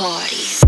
parties.